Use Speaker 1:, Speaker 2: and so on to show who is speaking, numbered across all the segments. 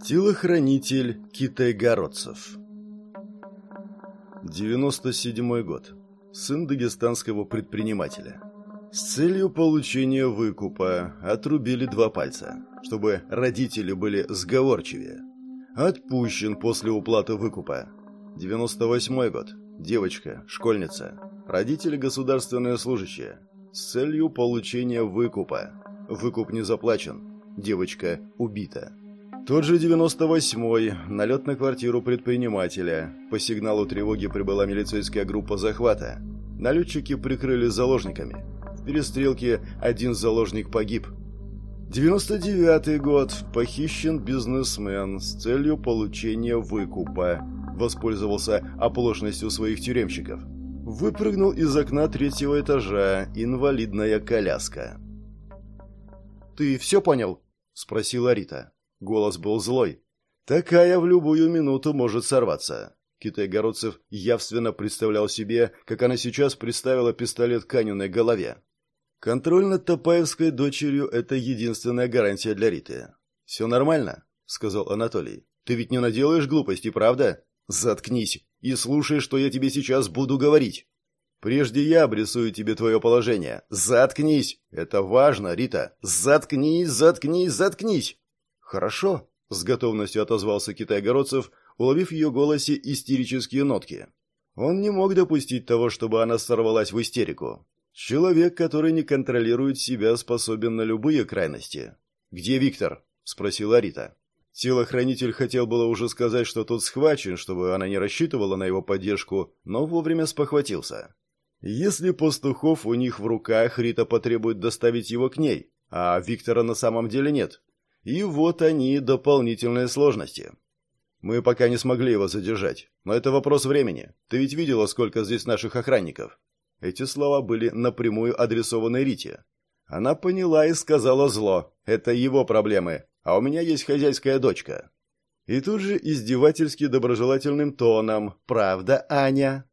Speaker 1: Телохранитель китайгородцев 97 год. Сын дагестанского предпринимателя. С целью получения выкупа отрубили два пальца, чтобы родители были сговорчивее. Отпущен после уплаты выкупа. 98 год. Девочка, школьница. Родители государственные служащие. С целью получения выкупа. Выкуп не заплачен. Девочка убита. Тот же 98-й, налет на квартиру предпринимателя. По сигналу тревоги прибыла милицейская группа захвата. Налетчики прикрыли заложниками. В перестрелке один заложник погиб. 99-й год. Похищен бизнесмен с целью получения выкупа. Воспользовался оплошностью своих тюремщиков. Выпрыгнул из окна третьего этажа. Инвалидная коляска. «Ты все понял?» – спросила Рита. Голос был злой. Такая в любую минуту может сорваться. Китай-городцев явственно представлял себе, как она сейчас представила пистолет к Каниной голове. Контроль над Топаевской дочерью – это единственная гарантия для Риты. «Все нормально?» – сказал Анатолий. «Ты ведь не наделаешь глупости, правда? Заткнись и слушай, что я тебе сейчас буду говорить. Прежде я обрисую тебе твое положение. Заткнись! Это важно, Рита. Заткнись, заткнись, заткнись!» «Хорошо», — с готовностью отозвался Китай-Городцев, уловив в ее голосе истерические нотки. Он не мог допустить того, чтобы она сорвалась в истерику. Человек, который не контролирует себя, способен на любые крайности. «Где Виктор?» — спросила Рита. Телохранитель хотел было уже сказать, что тот схвачен, чтобы она не рассчитывала на его поддержку, но вовремя спохватился. Если пастухов у них в руках, Рита потребует доставить его к ней, а Виктора на самом деле нет. И вот они, дополнительные сложности. Мы пока не смогли его задержать, но это вопрос времени. Ты ведь видела, сколько здесь наших охранников? Эти слова были напрямую адресованы Рите. Она поняла и сказала зло. Это его проблемы, а у меня есть хозяйская дочка. И тут же издевательски доброжелательным тоном. «Правда, Аня?»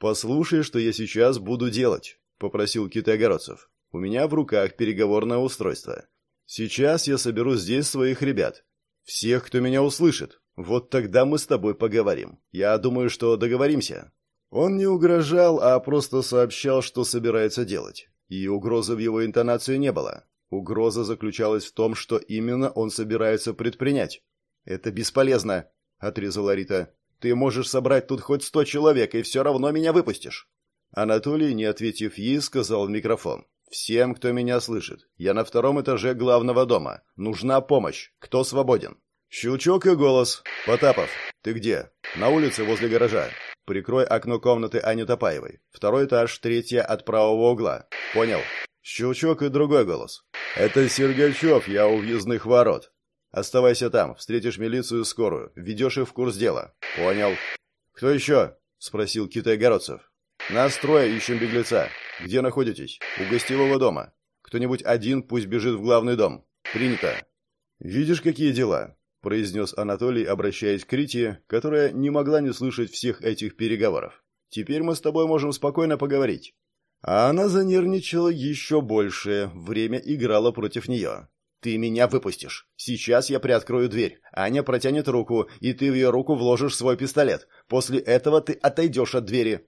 Speaker 1: «Послушай, что я сейчас буду делать», — попросил Китай-Городцев. «У меня в руках переговорное устройство. Сейчас я соберу здесь своих ребят. Всех, кто меня услышит. Вот тогда мы с тобой поговорим. Я думаю, что договоримся». Он не угрожал, а просто сообщал, что собирается делать. И угрозы в его интонации не было. Угроза заключалась в том, что именно он собирается предпринять. «Это бесполезно», — отрезала Рита. «Ты можешь собрать тут хоть сто человек, и все равно меня выпустишь». Анатолий, не ответив ей, сказал в микрофон. «Всем, кто меня слышит. Я на втором этаже главного дома. Нужна помощь. Кто свободен?» Щелчок и голос. «Потапов, ты где?» «На улице возле гаража. Прикрой окно комнаты Ани Топаевой. Второй этаж, третья от правого угла. Понял?» Щелчок и другой голос. «Это Сергачев, я у въездных ворот. Оставайся там, встретишь милицию и скорую, ведешь их в курс дела». «Понял». «Кто еще?» — спросил Китай-Городцев. «Нас трое, ищем беглеца. Где находитесь? У гостевого дома. Кто-нибудь один пусть бежит в главный дом. Принято. Видишь, какие дела? произнес Анатолий, обращаясь к Рите, которая не могла не слышать всех этих переговоров. Теперь мы с тобой можем спокойно поговорить. А она занервничала еще больше, время играло против нее. «Ты меня выпустишь. Сейчас я приоткрою дверь. Аня протянет руку, и ты в ее руку вложишь свой пистолет. После этого ты отойдешь от двери».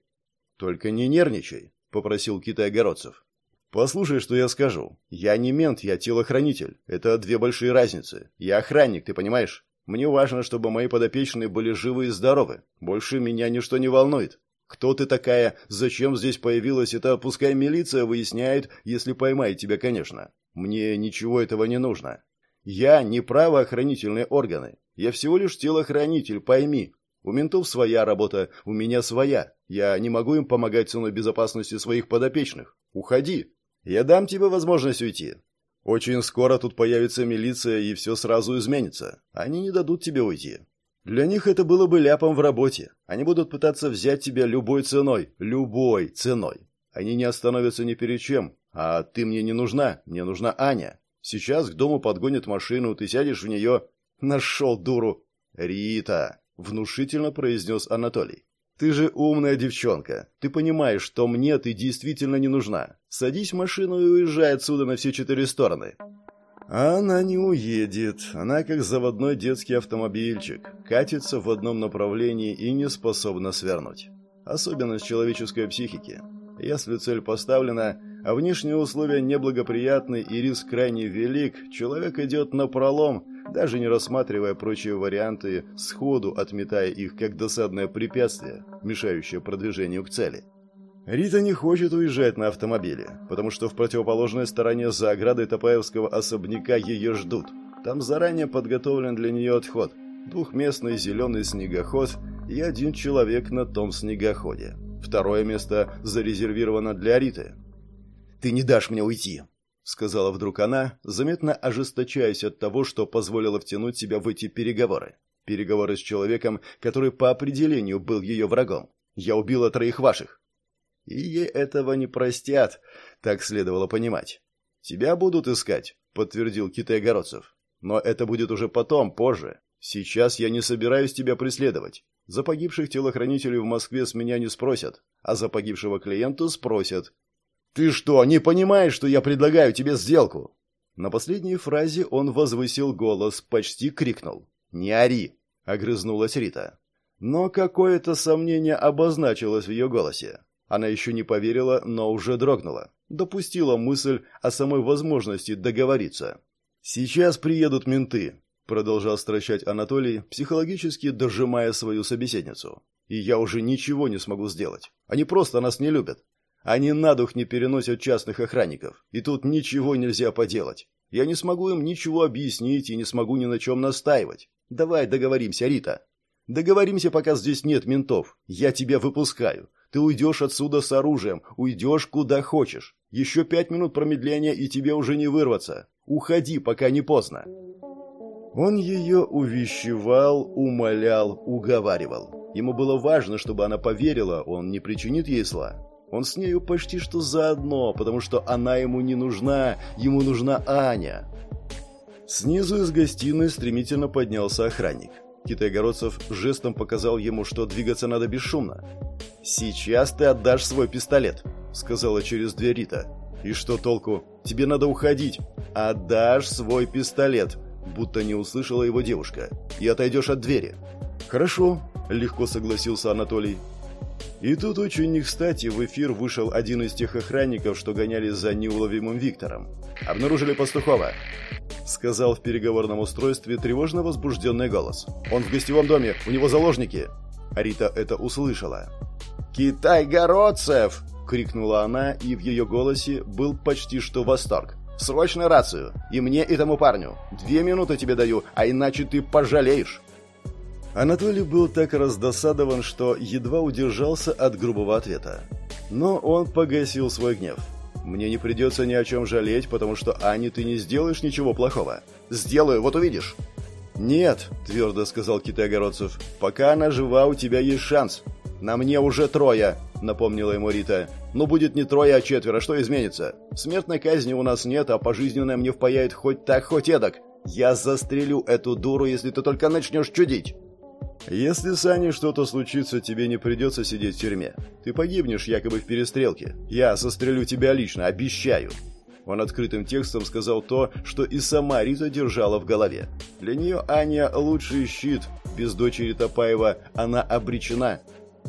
Speaker 1: «Только не нервничай. — попросил Китай-Огородцев. «Послушай, что я скажу. Я не мент, я телохранитель. Это две большие разницы. Я охранник, ты понимаешь? Мне важно, чтобы мои подопечные были живы и здоровы. Больше меня ничто не волнует. Кто ты такая? Зачем здесь появилась? Это пускай милиция выясняет, если поймает тебя, конечно. Мне ничего этого не нужно. Я не правоохранительные органы. Я всего лишь телохранитель, пойми. У ментов своя работа, у меня своя. Я не могу им помогать ценой безопасности своих подопечных. Уходи. Я дам тебе возможность уйти. Очень скоро тут появится милиция, и все сразу изменится. Они не дадут тебе уйти. Для них это было бы ляпом в работе. Они будут пытаться взять тебя любой ценой. Любой ценой. Они не остановятся ни перед чем. А ты мне не нужна. Мне нужна Аня. Сейчас к дому подгонят машину, ты сядешь в нее. Нашел дуру. Рита внушительно произнес Анатолий. «Ты же умная девчонка. Ты понимаешь, что мне ты действительно не нужна. Садись в машину и уезжай отсюда на все четыре стороны». А она не уедет. Она как заводной детский автомобильчик. Катится в одном направлении и не способна свернуть. Особенность человеческой психики. Если цель поставлена, а внешние условия неблагоприятны и риск крайне велик, человек идет на пролом, даже не рассматривая прочие варианты, сходу отметая их как досадное препятствие, мешающее продвижению к цели. Рита не хочет уезжать на автомобиле, потому что в противоположной стороне за оградой Топаевского особняка ее ждут. Там заранее подготовлен для нее отход. Двухместный зеленый снегоход и один человек на том снегоходе. Второе место зарезервировано для Риты. «Ты не дашь мне уйти», — сказала вдруг она, заметно ожесточаясь от того, что позволило втянуть себя в эти переговоры. Переговоры с человеком, который по определению был ее врагом. «Я убила троих ваших». И ей этого не простят, так следовало понимать. «Тебя будут искать», — подтвердил Китай-Городцев. «Но это будет уже потом, позже. Сейчас я не собираюсь тебя преследовать. За погибших телохранителей в Москве с меня не спросят, а за погибшего клиента спросят. «Ты что, не понимаешь, что я предлагаю тебе сделку?» На последней фразе он возвысил голос, почти крикнул. «Не ори!» — огрызнулась Рита. Но какое-то сомнение обозначилось в ее голосе. Она еще не поверила, но уже дрогнула. Допустила мысль о самой возможности договориться. «Сейчас приедут менты», — продолжал стращать Анатолий, психологически дожимая свою собеседницу. «И я уже ничего не смогу сделать. Они просто нас не любят. Они на дух не переносят частных охранников. И тут ничего нельзя поделать. Я не смогу им ничего объяснить и не смогу ни на чем настаивать. Давай договоримся, Рита. Договоримся, пока здесь нет ментов. Я тебя выпускаю. Ты уйдешь отсюда с оружием, уйдешь куда хочешь. Еще пять минут промедления, и тебе уже не вырваться. Уходи, пока не поздно». Он ее увещевал, умолял, уговаривал. Ему было важно, чтобы она поверила, он не причинит ей зла. Он с нею почти что заодно, потому что она ему не нужна, ему нужна Аня. Снизу из гостиной стремительно поднялся охранник. Китай-городцев жестом показал ему, что двигаться надо бесшумно. «Сейчас ты отдашь свой пистолет», — сказала через дверь Рита. «И что толку? Тебе надо уходить. Отдашь свой пистолет», будто не услышала его девушка. «И отойдешь от двери». «Хорошо», — легко согласился Анатолий. И тут очень не кстати в эфир вышел один из тех охранников, что гонялись за неуловимым Виктором. «Обнаружили Пастухова», — сказал в переговорном устройстве тревожно возбужденный голос. «Он в гостевом доме, у него заложники». Рита это услышала. «Китай-городцев!» — крикнула она, и в ее голосе был почти что восторг. «Срочно рацию! И мне, и тому парню! Две минуты тебе даю, а иначе ты пожалеешь!» Анатолий был так раздосадован, что едва удержался от грубого ответа. Но он погасил свой гнев. «Мне не придется ни о чем жалеть, потому что Ане ты не сделаешь ничего плохого». «Сделаю, вот увидишь!» «Нет», — твердо сказал Китай-Огородцев, — «пока она жива, у тебя есть шанс. «На мне уже трое», — напомнила ему Рита. «Ну, будет не трое, а четверо, что изменится? Смертной казни у нас нет, а пожизненное мне впаяет хоть так, хоть эдак. Я застрелю эту дуру, если ты только начнешь чудить». «Если с Аней что-то случится, тебе не придется сидеть в тюрьме. Ты погибнешь якобы в перестрелке. Я застрелю тебя лично, обещаю». Он открытым текстом сказал то, что и сама Рита держала в голове. Для нее Аня лучший щит. Без дочери Топаева она обречена.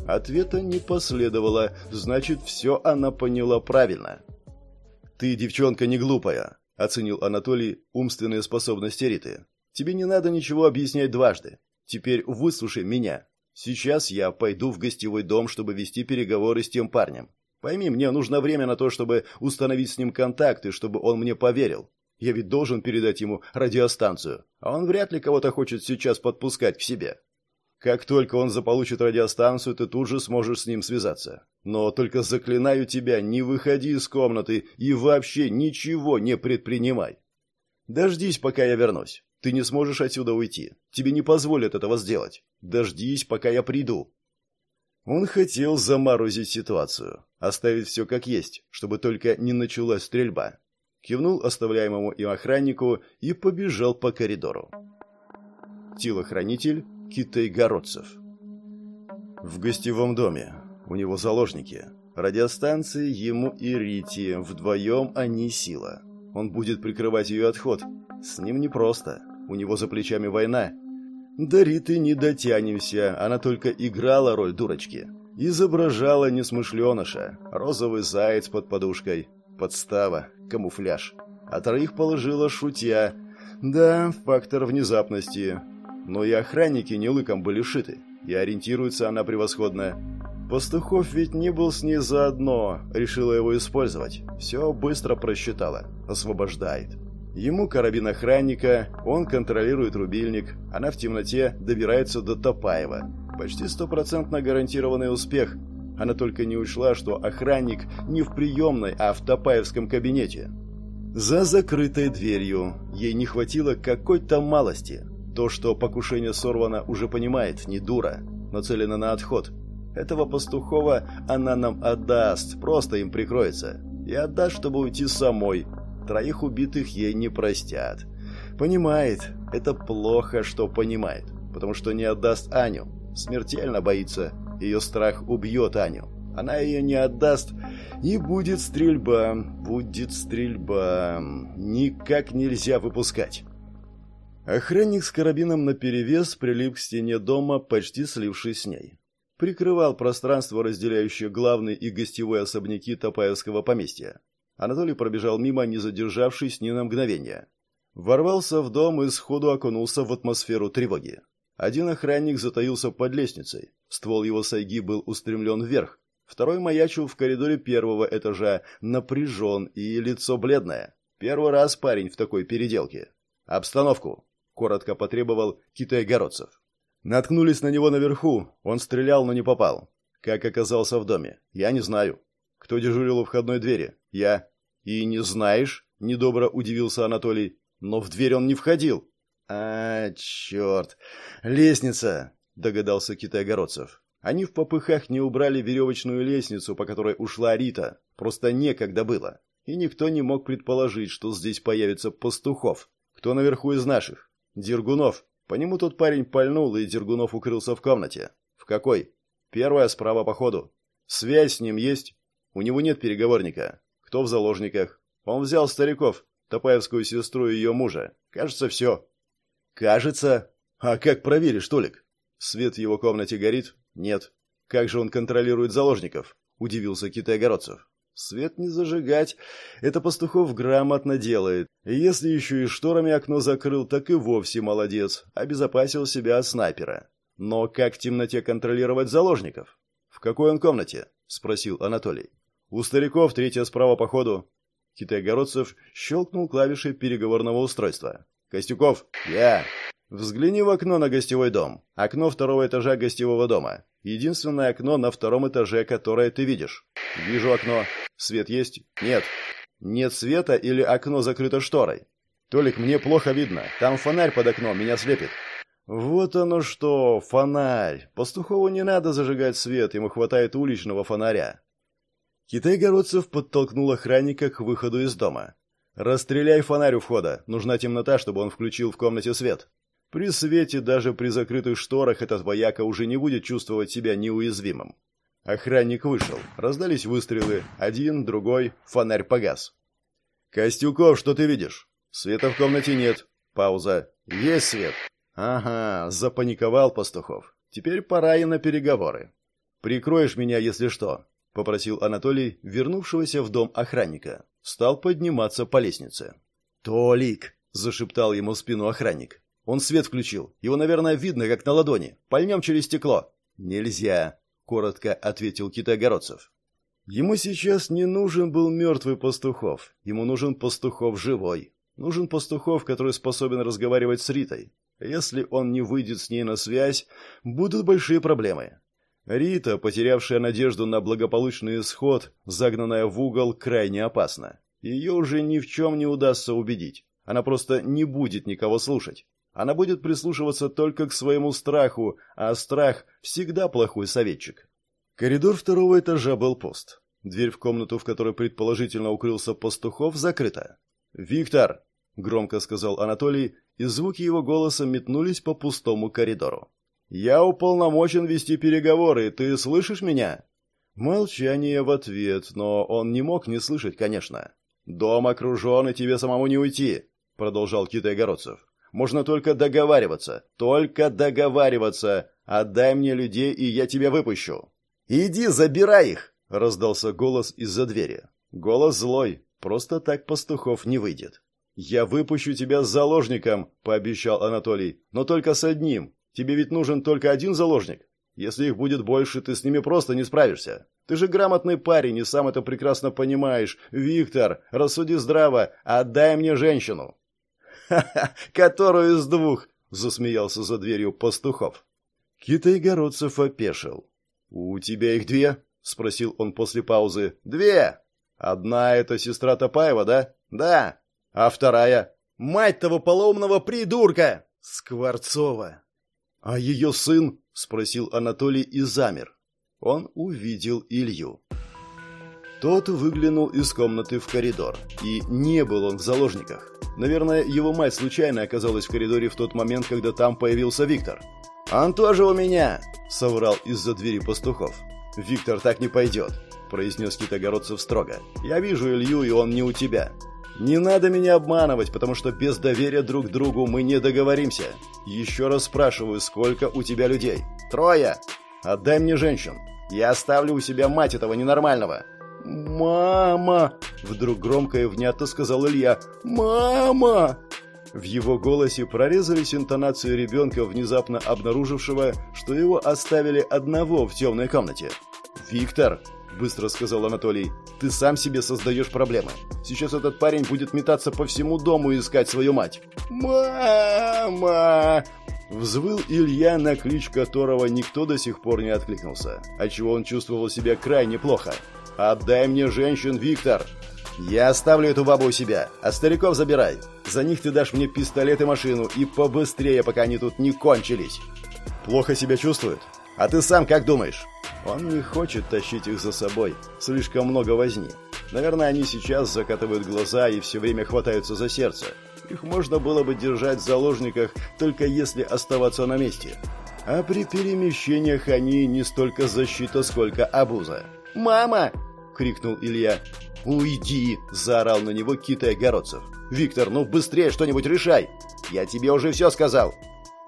Speaker 1: Ответа не последовало, значит, все она поняла правильно. «Ты, девчонка, не глупая», — оценил Анатолий умственные способности Риты. «Тебе не надо ничего объяснять дважды. Теперь выслушай меня. Сейчас я пойду в гостевой дом, чтобы вести переговоры с тем парнем. Пойми, мне нужно время на то, чтобы установить с ним контакты, чтобы он мне поверил. Я ведь должен передать ему радиостанцию, а он вряд ли кого-то хочет сейчас подпускать к себе. Как только он заполучит радиостанцию, ты тут же сможешь с ним связаться. Но только заклинаю тебя, не выходи из комнаты и вообще ничего не предпринимай. Дождись, пока я вернусь. Ты не сможешь отсюда уйти. Тебе не позволят этого сделать. Дождись, пока я приду. Он хотел заморозить ситуацию, оставить все как есть, чтобы только не началась стрельба. Кивнул оставляемому им охраннику и побежал по коридору. Телохранитель Китай-Городцев. В гостевом доме. У него заложники. Радиостанции ему и Рити. Вдвоем они сила. Он будет прикрывать ее отход. С ним непросто. У него за плечами война. До Риты не дотянемся, она только играла роль дурочки. Изображала несмышленыша, розовый заяц под подушкой, подстава, камуфляж. А троих положила шутя. Да, фактор внезапности. Но и охранники не лыком были шиты, и ориентируется она превосходно. Пастухов ведь не был с ней заодно, решила его использовать. Все быстро просчитала, освобождает. Ему карабин охранника, он контролирует рубильник, она в темноте добирается до Топаева. Почти стопроцентно гарантированный успех. Она только не ушла, что охранник не в приемной, а в Топаевском кабинете. За закрытой дверью ей не хватило какой-то малости. То, что покушение сорвано, уже понимает, не дура, нацелена на отход. Этого пастухова она нам отдаст, просто им прикроется. И отдаст, чтобы уйти самой, Троих убитых ей не простят. Понимает, это плохо, что понимает, потому что не отдаст Аню. Смертельно боится, ее страх убьет Аню. Она ее не отдаст, и будет стрельба, будет стрельба. Никак нельзя выпускать. Охранник с карабином наперевес прилип к стене дома, почти слившись с ней. Прикрывал пространство, разделяющее главный и гостевой особняки Топаевского поместья. Анатолий пробежал мимо, не задержавшись ни на мгновение. Ворвался в дом и сходу окунулся в атмосферу тревоги. Один охранник затаился под лестницей. Ствол его сайги был устремлен вверх. Второй маячил в коридоре первого этажа, напряжен и лицо бледное. Первый раз парень в такой переделке. «Обстановку!» — коротко потребовал Китай-Городцев. Наткнулись на него наверху. Он стрелял, но не попал. Как оказался в доме? Я не знаю. Кто дежурил у входной двери? Я. И не знаешь? Недобро удивился Анатолий. Но в дверь он не входил. А, черт. Лестница, догадался Китай-Городцев. Они в попыхах не убрали веревочную лестницу, по которой ушла Рита. Просто некогда было. И никто не мог предположить, что здесь появится пастухов. Кто наверху из наших? Дергунов. По нему тот парень пальнул, и Дергунов укрылся в комнате. В какой? Первая справа по ходу. Связь с ним есть? У него нет переговорника. Кто в заложниках? Он взял стариков, Топаевскую сестру и ее мужа. Кажется, все. Кажется? А как проверишь, Толик? Свет в его комнате горит? Нет. Как же он контролирует заложников? Удивился Китай-Городцев. Свет не зажигать. Это Пастухов грамотно делает. И если еще и шторами окно закрыл, так и вовсе молодец. Обезопасил себя от снайпера. Но как в темноте контролировать заложников? В какой он комнате? Спросил Анатолий. «У стариков третья справа по ходу». Китай-городцев щелкнул клавишей переговорного устройства. «Костюков, я!» «Взгляни в окно на гостевой дом. Окно второго этажа гостевого дома. Единственное окно на втором этаже, которое ты видишь. Вижу окно. Свет есть? Нет. Нет света или окно закрыто шторой? Толик, мне плохо видно. Там фонарь под окном, меня слепит. Вот оно что, фонарь. Пастухову не надо зажигать свет, ему хватает уличного фонаря. Китай-городцев подтолкнул охранника к выходу из дома. «Расстреляй фонарь у входа. Нужна темнота, чтобы он включил в комнате свет. При свете, даже при закрытых шторах, этот вояка уже не будет чувствовать себя неуязвимым». Охранник вышел. Раздались выстрелы. Один, другой. Фонарь погас. «Костюков, что ты видишь?» «Света в комнате нет». Пауза. «Есть свет». «Ага, запаниковал Пастухов. Теперь пора и на переговоры. Прикроешь меня, если что. — попросил Анатолий, вернувшегося в дом охранника. Стал подниматься по лестнице. «Толик!» — зашептал ему в спину охранник. «Он свет включил. Его, наверное, видно, как на ладони. Пальнем через стекло». «Нельзя!» — коротко ответил Китайгородцев. Ему сейчас не нужен был мертвый пастухов. Ему нужен пастухов живой. Нужен пастухов, который способен разговаривать с Ритой. Если он не выйдет с ней на связь, будут большие проблемы. Рита, потерявшая надежду на благополучный исход, загнанная в угол, крайне опасна. Ее уже ни в чем не удастся убедить. Она просто не будет никого слушать. Она будет прислушиваться только к своему страху, а страх всегда плохой советчик. Коридор второго этажа был пуст. Дверь в комнату, в которой предположительно укрылся пастухов, закрыта. «Виктор!» — громко сказал Анатолий, и звуки его голоса метнулись по пустому коридору. «Я уполномочен вести переговоры, ты слышишь меня?» Молчание в ответ, но он не мог не слышать, конечно. «Дом окружен, и тебе самому не уйти. продолжал Китай-Городцев. «Можно только договариваться, только договариваться. Отдай мне людей, и я тебя выпущу». «Иди, забирай их!» — раздался голос из-за двери. Голос злой, просто так пастухов не выйдет. «Я выпущу тебя с заложником», — пообещал Анатолий, — «но только с одним. Тебе ведь нужен только один заложник. Если их будет больше, ты с ними просто не справишься. Ты же грамотный парень и сам это прекрасно понимаешь. Виктор, рассуди здраво, отдай мне женщину. Которую из двух, засмеялся за дверью пастухов. Китай-городцев опешил. У тебя их две? спросил он после паузы. Две. Одна это сестра Топаева, да? Да. А вторая? Мать того поломного придурка! Скворцова. А ее сын? спросил Анатолий и замер. Он увидел Илью. Тот выглянул из комнаты в коридор, и не был он в заложниках. Наверное, его мать случайно оказалась в коридоре в тот момент, когда там появился Виктор. «Он тоже у меня!» — соврал из-за двери пастухов. «Виктор так не пойдет», — произнес Китогородцев строго. «Я вижу Илью, и он не у тебя. Не надо меня обманывать, потому что без доверия друг другу мы не договоримся. Еще раз спрашиваю, сколько у тебя людей? Трое. Отдай мне женщин. Я оставлю у себя мать этого ненормального. Мама, вдруг громко и внятно сказал Илья. Мама! В его голосе прорезались интонации ребенка, внезапно обнаружившего, что его оставили одного в темной комнате. «Виктор!» быстро сказал Анатолий. «Ты сам себе создаешь проблемы. Сейчас этот парень будет метаться по всему дому и искать свою мать». «Мама!» Взвыл Илья, на клич которого никто до сих пор не откликнулся, отчего он чувствовал себя крайне плохо. «Отдай мне женщин, Виктор!» «Я оставлю эту бабу у себя, а стариков забирай. За них ты дашь мне пистолет и машину, и побыстрее, пока они тут не кончились». «Плохо себя чувствует? А ты сам как думаешь?» Он не хочет тащить их за собой. Слишком много возни. Наверное, они сейчас закатывают глаза и все время хватаются за сердце. Их можно было бы держать в заложниках, только если оставаться на месте. А при перемещениях они не столько защита, сколько обуза. «Мама!» — крикнул Илья. «Уйди!» — заорал на него Китай Городцев. «Виктор, ну быстрее что-нибудь решай! Я тебе уже все сказал!»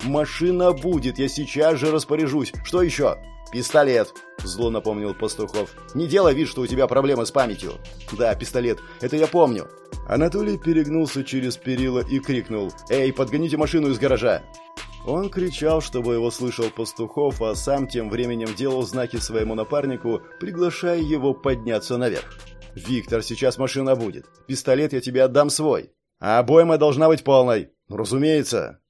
Speaker 1: «Машина будет, я сейчас же распоряжусь. Что еще?» «Пистолет!» – зло напомнил Пастухов. «Не делай вид, что у тебя проблемы с памятью!» «Да, пистолет, это я помню!» Анатолий перегнулся через перила и крикнул «Эй, подгоните машину из гаража!» Он кричал, чтобы его слышал Пастухов, а сам тем временем делал знаки своему напарнику, приглашая его подняться наверх. «Виктор, сейчас машина будет. Пистолет я тебе отдам свой. А обойма должна быть полной. Разумеется!»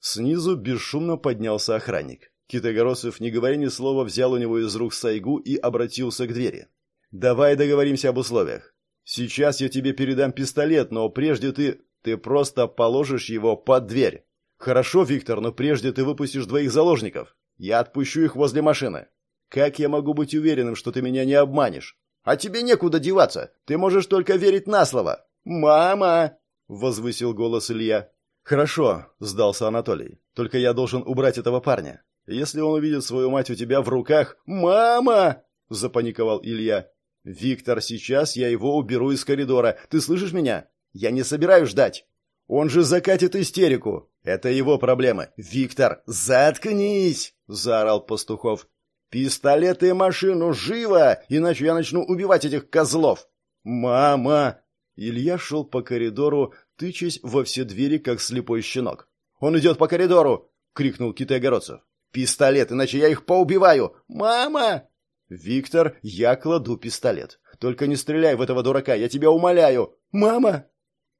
Speaker 1: Снизу бесшумно поднялся охранник. Китайгородцев, не говоря ни слова, взял у него из рук сайгу и обратился к двери. «Давай договоримся об условиях. Сейчас я тебе передам пистолет, но прежде ты... Ты просто положишь его под дверь. Хорошо, Виктор, но прежде ты выпустишь двоих заложников. Я отпущу их возле машины. Как я могу быть уверенным, что ты меня не обманешь? А тебе некуда деваться. Ты можешь только верить на слово. Мама!» — возвысил голос Илья. «Хорошо», — сдался Анатолий. «Только я должен убрать этого парня. Если он увидит свою мать у тебя в руках... «Мама!» — запаниковал Илья. «Виктор, сейчас я его уберу из коридора. Ты слышишь меня? Я не собираюсь ждать. Он же закатит истерику. Это его проблема. Виктор, заткнись!» — заорал Пастухов. «Пистолет и машину, живо! Иначе я начну убивать этих козлов!» «Мама!» Илья шел по коридору, тычась во все двери, как слепой щенок. «Он идет по коридору!» — крикнул Китай-Городцев. «Пистолет, иначе я их поубиваю! Мама!» «Виктор, я кладу пистолет. Только не стреляй в этого дурака, я тебя умоляю! Мама!»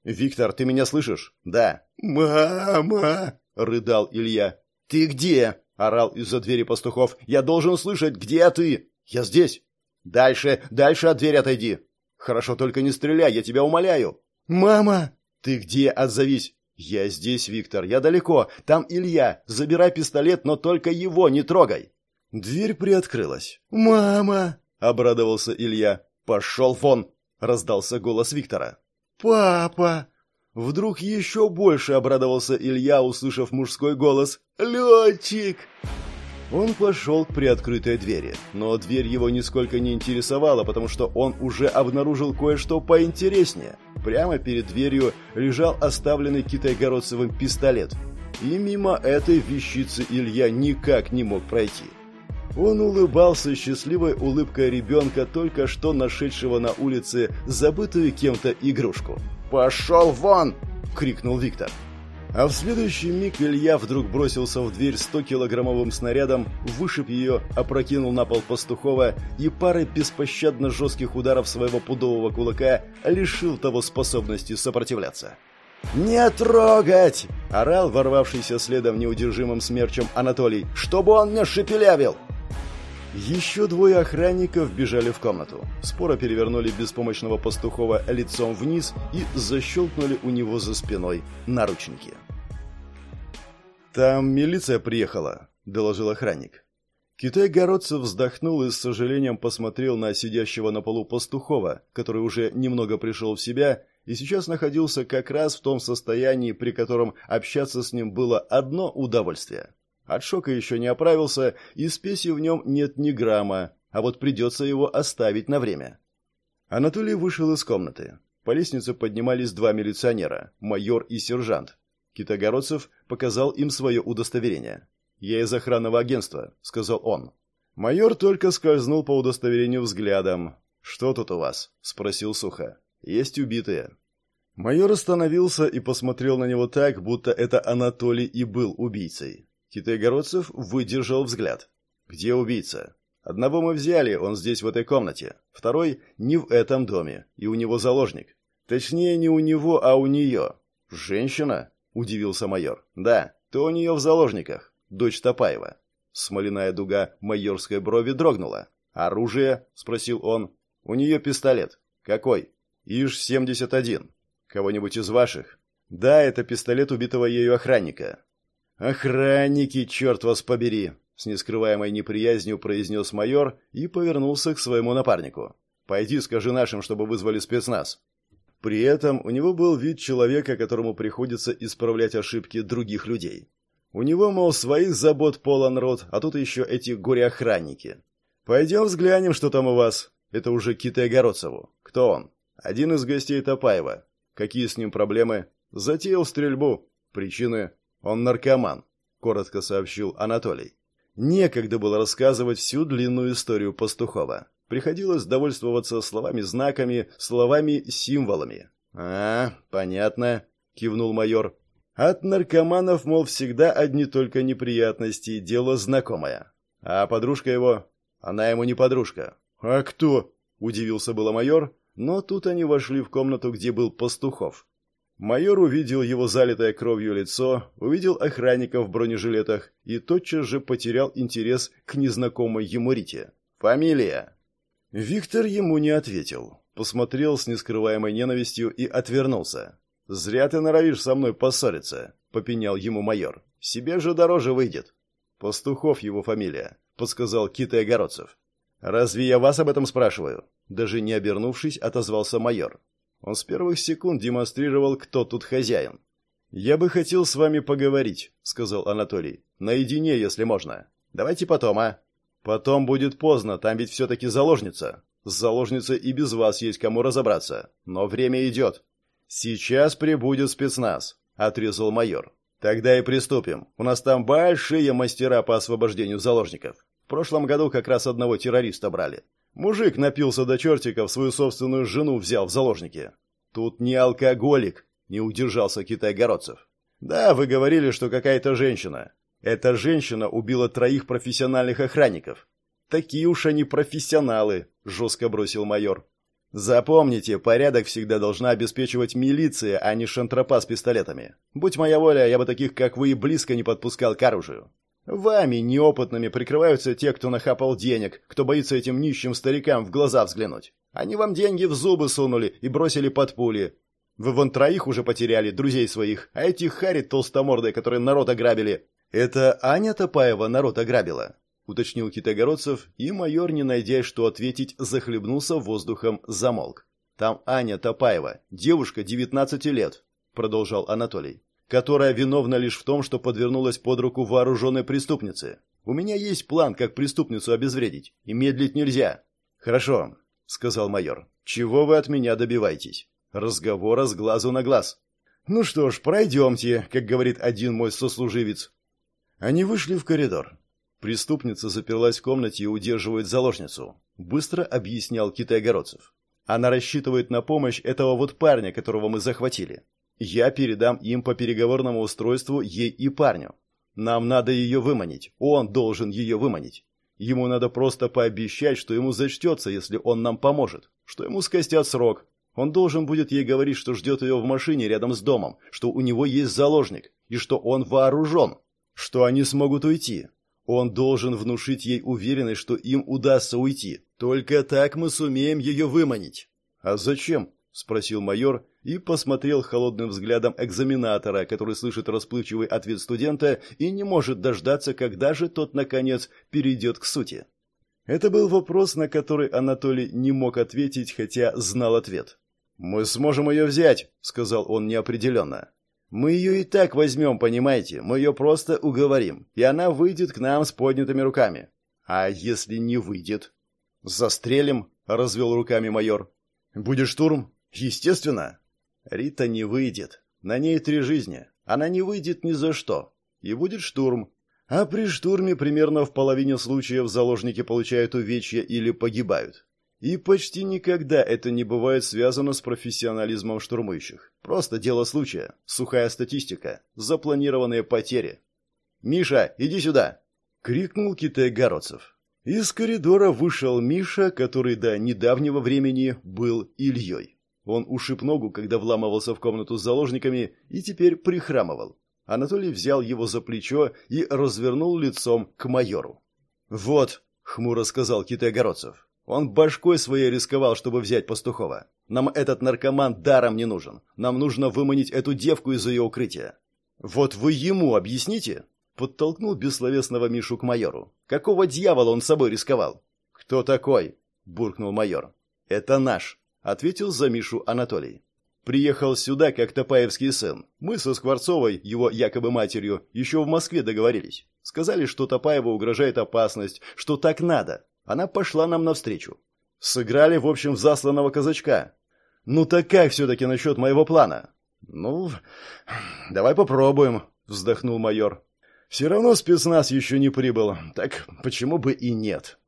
Speaker 1: «Виктор, ты меня слышишь?» «Да». «Мама!» — рыдал Илья. «Ты где?» — орал из-за двери пастухов. «Я должен слышать, где ты?» «Я здесь». «Дальше, дальше от двери отойди». «Хорошо, только не стреляй, я тебя умоляю». «Мама!» «Ты где? Отзовись!» «Я здесь, Виктор, я далеко. Там Илья. Забирай пистолет, но только его не трогай». Дверь приоткрылась. «Мама!» — обрадовался Илья. «Пошел вон!» — раздался голос Виктора. «Папа!» Вдруг еще больше обрадовался Илья, услышав мужской голос. «Летчик!» Он пошел к приоткрытой двери, но дверь его нисколько не интересовала, потому что он уже обнаружил кое-что поинтереснее — прямо перед дверью лежал оставленный китайгородцевым пистолет. И мимо этой вещицы Илья никак не мог пройти. Он улыбался счастливой улыбкой ребенка, только что нашедшего на улице забытую кем-то игрушку. «Пошел вон!» — крикнул Виктор. А в следующий миг Илья вдруг бросился в дверь 100-килограммовым снарядом, вышиб ее, опрокинул на пол Пастухова и парой беспощадно жестких ударов своего пудового кулака лишил того способности сопротивляться. «Не трогать!» – орал ворвавшийся следом неудержимым смерчем Анатолий. «Чтобы он не шепелявил!» Еще двое охранников бежали в комнату. Споро перевернули беспомощного пастухова лицом вниз и защелкнули у него за спиной наручники. «Там милиция приехала», — доложил охранник. Китай-городцев вздохнул и с сожалением посмотрел на сидящего на полу пастухова, который уже немного пришел в себя и сейчас находился как раз в том состоянии, при котором общаться с ним было одно удовольствие. От шока еще не оправился, и спеси в нем нет ни грамма, а вот придется его оставить на время. Анатолий вышел из комнаты. По лестнице поднимались два милиционера, майор и сержант. Китогородцев показал им свое удостоверение. «Я из охранного агентства», — сказал он. Майор только скользнул по удостоверению взглядом. «Что тут у вас?» — спросил сухо. «Есть убитые». Майор остановился и посмотрел на него так, будто это Анатолий и был убийцей. Китайгородцев выдержал взгляд. «Где убийца?» «Одного мы взяли, он здесь, в этой комнате. Второй не в этом доме, и у него заложник. Точнее, не у него, а у нее. Женщина?» – удивился майор. «Да, то у нее в заложниках. Дочь Топаева». Смоляная дуга майорской брови дрогнула. «Оружие?» – спросил он. «У нее пистолет. Какой?» «Иж-71. Кого-нибудь из ваших?» «Да, это пистолет убитого ею охранника. «Охранники, черт вас побери!» — с нескрываемой неприязнью произнес майор и повернулся к своему напарнику. «Пойди скажи нашим, чтобы вызвали спецназ». При этом у него был вид человека, которому приходится исправлять ошибки других людей. У него, мол, своих забот полон рот, а тут еще эти горе-охранники. «Пойдем взглянем, что там у вас». Это уже Китай-Городцеву. Кто он? Один из гостей Топаева. Какие с ним проблемы? Затеял стрельбу. Причины «Он наркоман», — коротко сообщил Анатолий. Некогда было рассказывать всю длинную историю Пастухова. Приходилось довольствоваться словами-знаками, словами-символами. «А, понятно», — кивнул майор. «От наркоманов, мол, всегда одни только неприятности, дело знакомое. А подружка его? Она ему не подружка». «А кто?» — удивился было майор, но тут они вошли в комнату, где был Пастухов. Майор увидел его залитое кровью лицо, увидел охранников в бронежилетах и тотчас же потерял интерес к незнакомой ему Рите. «Фамилия?» Виктор ему не ответил. Посмотрел с нескрываемой ненавистью и отвернулся. «Зря ты норовишь со мной поссориться», — попенял ему майор. «Себе же дороже выйдет». «Пастухов его фамилия», — подсказал Китай Огородцев. «Разве я вас об этом спрашиваю?» Даже не обернувшись, отозвался майор. Он с первых секунд демонстрировал, кто тут хозяин. «Я бы хотел с вами поговорить», — сказал Анатолий. «Наедине, если можно. Давайте потом, а?» «Потом будет поздно, там ведь все-таки заложница. С заложницей и без вас есть кому разобраться. Но время идет». «Сейчас прибудет спецназ», — отрезал майор. «Тогда и приступим. У нас там большие мастера по освобождению заложников. В прошлом году как раз одного террориста брали. Мужик напился до чертиков, свою собственную жену взял в заложники. Тут не алкоголик, не удержался Китай-Городцев. Да, вы говорили, что какая-то женщина. Эта женщина убила троих профессиональных охранников. Такие уж они профессионалы, жестко бросил майор. Запомните, порядок всегда должна обеспечивать милиция, а не шантропа с пистолетами. Будь моя воля, я бы таких, как вы, и близко не подпускал к оружию. Вами, неопытными, прикрываются те, кто нахапал денег, кто боится этим нищим старикам в глаза взглянуть. Они вам деньги в зубы сунули и бросили под пули. Вы вон троих уже потеряли, друзей своих, а эти хари толстомордые, которые народ ограбили. Это Аня Топаева народ ограбила, уточнил Китайгородцев, и майор, не найдя что ответить, захлебнулся воздухом, замолк. Там Аня Топаева, девушка 19 лет, продолжал Анатолий которая виновна лишь в том, что подвернулась под руку вооруженной преступнице. У меня есть план, как преступницу обезвредить, и медлить нельзя. Хорошо, сказал майор. Чего вы от меня добиваетесь? Разговора с глазу на глаз. «Ну что ж, пройдемте», как говорит один мой сослуживец. Они вышли в коридор. Преступница заперлась в комнате и удерживает заложницу. Быстро объяснял Китай-Городцев. Она рассчитывает на помощь этого вот парня, которого мы захватили. Я передам им по переговорному устройству ей и парню. Нам надо ее выманить. Он должен ее выманить. Ему надо просто пообещать, что ему зачтется, если он нам поможет. Что ему скостят срок. Он должен будет ей говорить, что ждет ее в машине рядом с домом, что у него есть заложник, и что он вооружен, что они смогут уйти. Он должен внушить ей уверенность, что им удастся уйти. Только так мы сумеем ее выманить. А зачем? Спросил майор и посмотрел холодным взглядом экзаменатора, который слышит расплывчивый ответ студента и не может дождаться, когда же тот наконец перейдет к сути. Это был вопрос, на который Анатолий не мог ответить, хотя знал ответ. «Мы сможем ее взять», — сказал он неопределенно. «Мы ее и так возьмем, понимаете? Мы ее просто уговорим, и она выйдет к нам с поднятыми руками». «А если не выйдет?» «Застрелим», — развел руками майор. «Будет штурм?» «Естественно». «Рита не выйдет. На ней три жизни. Она не выйдет ни за что. И будет штурм. А при штурме примерно в половине случаев заложники получают увечья или погибают. И почти никогда это не бывает связано с профессионализмом штурмующих. Просто дело случая, сухая статистика, запланированные потери. «Миша, иди сюда!» — крикнул Китай-Городцев. Из коридора вышел Миша, который до недавнего времени был Ильей. Он ушиб ногу, когда вламывался в комнату с заложниками, и теперь прихрамывал. Анатолий взял его за плечо и развернул лицом к майору. «Вот», — хмуро сказал Китай-Городцев, он башкой своей рисковал, чтобы взять Пастухова. Нам этот наркоман даром не нужен. Нам нужно выманить эту девку из ее укрытия. Вот вы ему объясните, подтолкнул бессловесного Мишу к майору. Какого дьявола он собой рисковал? Кто такой? буркнул майор. Это наш, ответил за Мишу Анатолий. Приехал сюда как Топаевский сын. Мы со Скворцовой, его якобы матерью, еще в Москве договорились. Сказали, что Топаеву угрожает опасность, что так надо. Она пошла нам навстречу. Сыграли, в общем, в засланного казачка. Ну так как все-таки насчет моего плана? Ну, давай попробуем, вздохнул майор. Все равно спецназ еще не прибыл, так почему бы и нет?